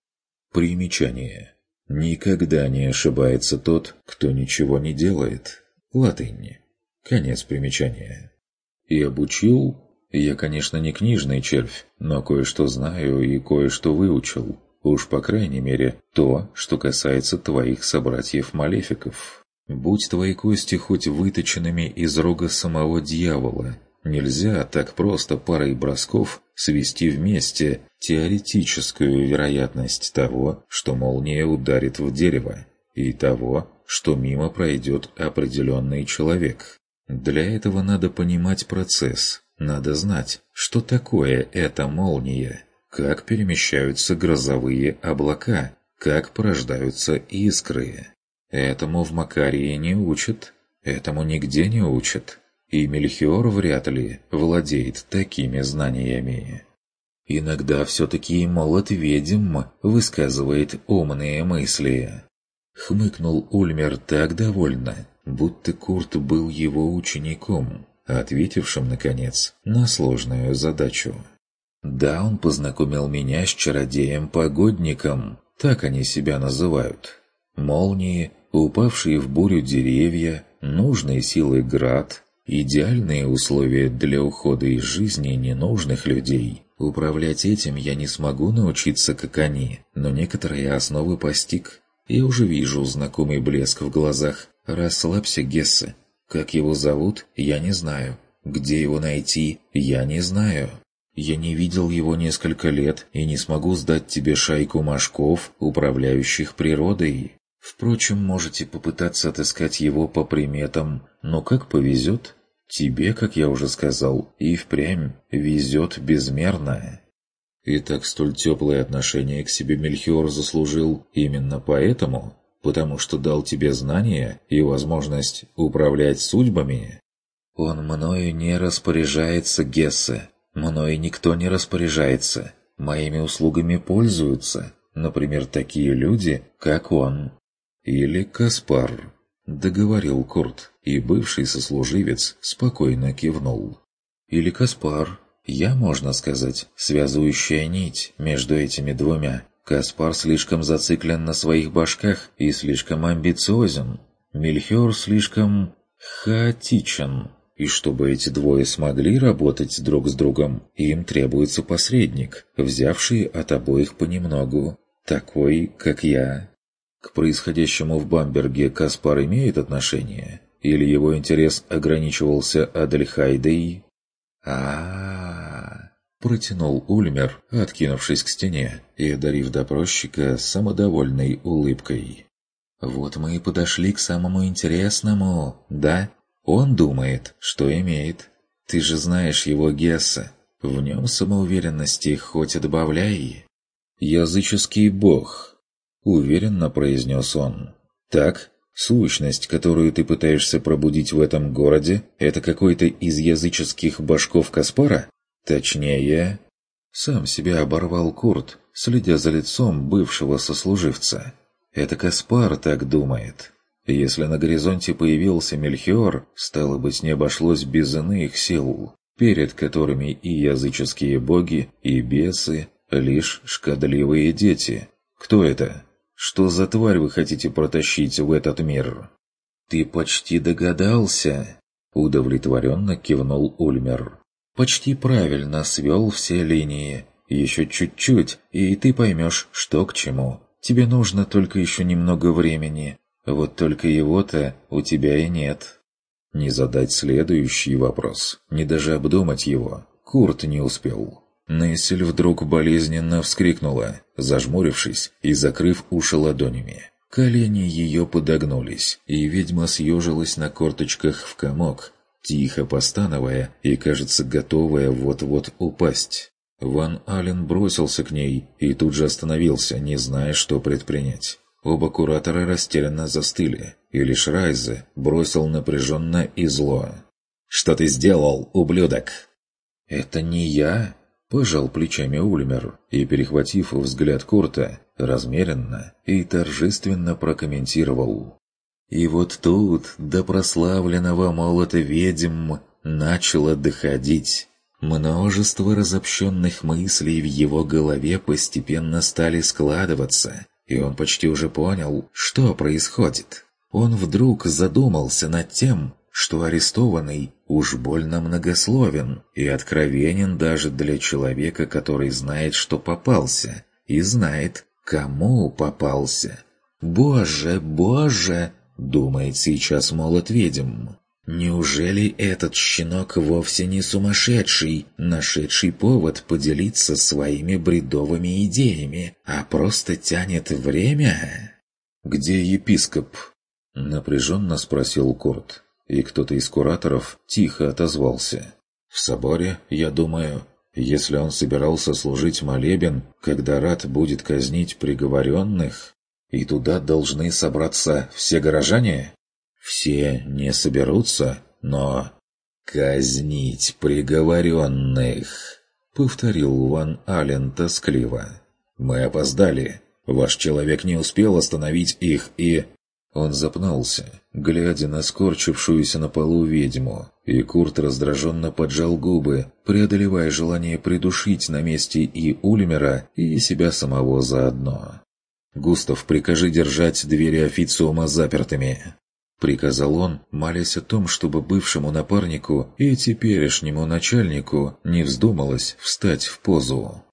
Примечание. Никогда не ошибается тот, кто ничего не делает. Латынь. Конец примечания. И обучил? Я, конечно, не книжный червь, но кое-что знаю и кое-что выучил. Уж, по крайней мере, то, что касается твоих собратьев-малефиков. Будь твои кости хоть выточенными из рога самого дьявола, Нельзя так просто парой бросков свести вместе теоретическую вероятность того, что молния ударит в дерево, и того, что мимо пройдет определенный человек. Для этого надо понимать процесс, надо знать, что такое эта молния, как перемещаются грозовые облака, как порождаются искры. Этому в Макарии не учат, этому нигде не учат и Мельхиор вряд ли владеет такими знаниями. Иногда все-таки молот ведьм высказывает умные мысли. Хмыкнул Ульмер так довольно, будто Курт был его учеником, ответившим, наконец, на сложную задачу. Да, он познакомил меня с чародеем-погодником, так они себя называют. Молнии, упавшие в бурю деревья, нужные силы град, идеальные условия для ухода из жизни ненужных людей. Управлять этим я не смогу научиться, как они, но некоторые основы постиг. Я уже вижу знакомый блеск в глазах. Расслабься, Гессе. Как его зовут, я не знаю. Где его найти, я не знаю. Я не видел его несколько лет и не смогу сдать тебе шайку мошков, управляющих природой. Впрочем, можете попытаться отыскать его по приметам, но как повезет, тебе, как я уже сказал, и впрямь везет безмерно. И так столь теплое отношение к себе Мельхиор заслужил именно поэтому, потому что дал тебе знания и возможность управлять судьбами. Он мною не распоряжается, Гессе. Мною никто не распоряжается. Моими услугами пользуются, например, такие люди, как он. «Или Каспар», — договорил Курт, и бывший сослуживец спокойно кивнул. «Или Каспар. Я, можно сказать, связывающая нить между этими двумя. Каспар слишком зациклен на своих башках и слишком амбициозен. Мельхиор слишком хаотичен. И чтобы эти двое смогли работать друг с другом, им требуется посредник, взявший от обоих понемногу, такой, как я. К происходящему в Бамберге Каспар имеет отношение? Или его интерес ограничивался Адельхайдой? а, протянул Ульмер, откинувшись к стене и одарив допросчика самодовольной улыбкой. «Вот мы и подошли к самому интересному, да? Он думает, что имеет. Ты же знаешь его Гесса. В нем самоуверенности хоть и добавляй. Языческий бог, Уверенно произнес он. «Так, сущность, которую ты пытаешься пробудить в этом городе, это какой-то из языческих башков Каспара? Точнее...» Сам себя оборвал Курт, следя за лицом бывшего сослуживца. «Это Каспар так думает». Если на горизонте появился Мельхиор, стало быть, не обошлось без иных сил, перед которыми и языческие боги, и бесы — лишь шкодливые дети. Кто это? Что за тварь вы хотите протащить в этот мир?» «Ты почти догадался», — удовлетворенно кивнул Ульмер. «Почти правильно свел все линии. Еще чуть-чуть, и ты поймешь, что к чему. Тебе нужно только еще немного времени. Вот только его-то у тебя и нет». Не задать следующий вопрос, не даже обдумать его, Курт не успел. Нессель вдруг болезненно вскрикнула, зажмурившись и закрыв уши ладонями. Колени ее подогнулись, и ведьма съежилась на корточках в комок, тихо постановая и, кажется, готовая вот-вот упасть. Ван Ален бросился к ней и тут же остановился, не зная, что предпринять. Оба куратора растерянно застыли, и лишь Райзе бросил напряженно и зло. «Что ты сделал, ублюдок?» «Это не я», Пожал плечами Ульмер и, перехватив взгляд Курта, размеренно и торжественно прокомментировал. И вот тут до прославленного молота ведьм начало доходить. Множество разобщенных мыслей в его голове постепенно стали складываться, и он почти уже понял, что происходит. Он вдруг задумался над тем, что арестованный уж больно многословен и откровенен даже для человека, который знает, что попался, и знает, кому попался. «Боже, боже!» — думает сейчас молот ведьм. Неужели этот щенок вовсе не сумасшедший, нашедший повод поделиться своими бредовыми идеями, а просто тянет время? «Где епископ?» — напряженно спросил Курт и кто-то из кураторов тихо отозвался. «В соборе, я думаю, если он собирался служить молебен, когда рад будет казнить приговоренных, и туда должны собраться все горожане? Все не соберутся, но... «Казнить приговоренных!» — повторил Ван Ален тоскливо. «Мы опоздали. Ваш человек не успел остановить их и...» Он запнулся, глядя на скорчившуюся на полу ведьму, и Курт раздраженно поджал губы, преодолевая желание придушить на месте и Ульмера, и себя самого заодно. «Густав, прикажи держать двери официума запертыми», — приказал он, молясь о том, чтобы бывшему напарнику и теперешнему начальнику не вздумалось встать в позу.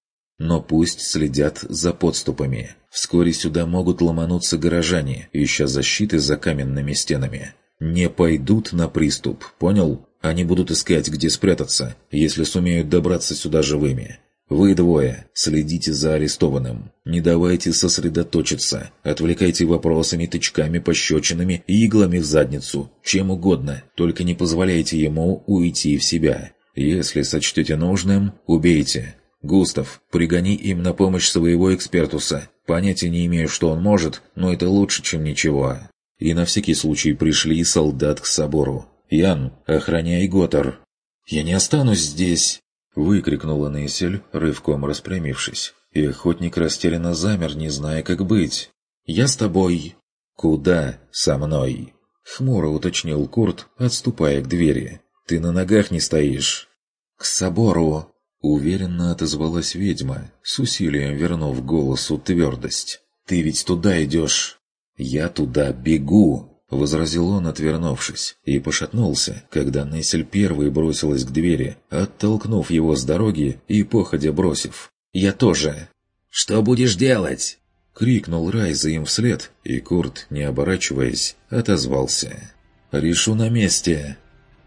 Но пусть следят за подступами. Вскоре сюда могут ломануться горожане, ища защиты за каменными стенами. Не пойдут на приступ, понял? Они будут искать, где спрятаться, если сумеют добраться сюда живыми. Вы двое, следите за арестованным. Не давайте сосредоточиться. Отвлекайте вопросами, тычками, пощечинами и иглами в задницу. Чем угодно, только не позволяйте ему уйти в себя. Если сочтете нужным, убейте. Густав, пригони им на помощь своего экспертуса. Понятия не имею, что он может, но это лучше, чем ничего. И на всякий случай пришли солдат к собору. Ян, охраняй Готор. «Я не останусь здесь!» Выкрикнула Нессель, рывком распрямившись. И охотник растерянно замер, не зная, как быть. «Я с тобой!» «Куда со мной?» Хмуро уточнил Курт, отступая к двери. «Ты на ногах не стоишь!» «К собору!» Уверенно отозвалась ведьма, с усилием вернув голосу твердость. «Ты ведь туда идешь!» «Я туда бегу!» Возразил он, отвернувшись, и пошатнулся, когда Нессель первой бросилась к двери, оттолкнув его с дороги и походя бросив. «Я тоже!» «Что будешь делать?» Крикнул Райза им вслед, и Курт, не оборачиваясь, отозвался. «Решу на месте!»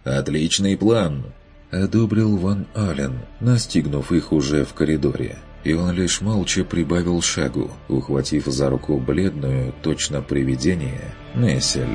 «Отличный план!» Одобрил Ван Ален, настигнув их уже в коридоре и он лишь молча прибавил шагу, ухватив за руку бледную, точно привидение, Нессель.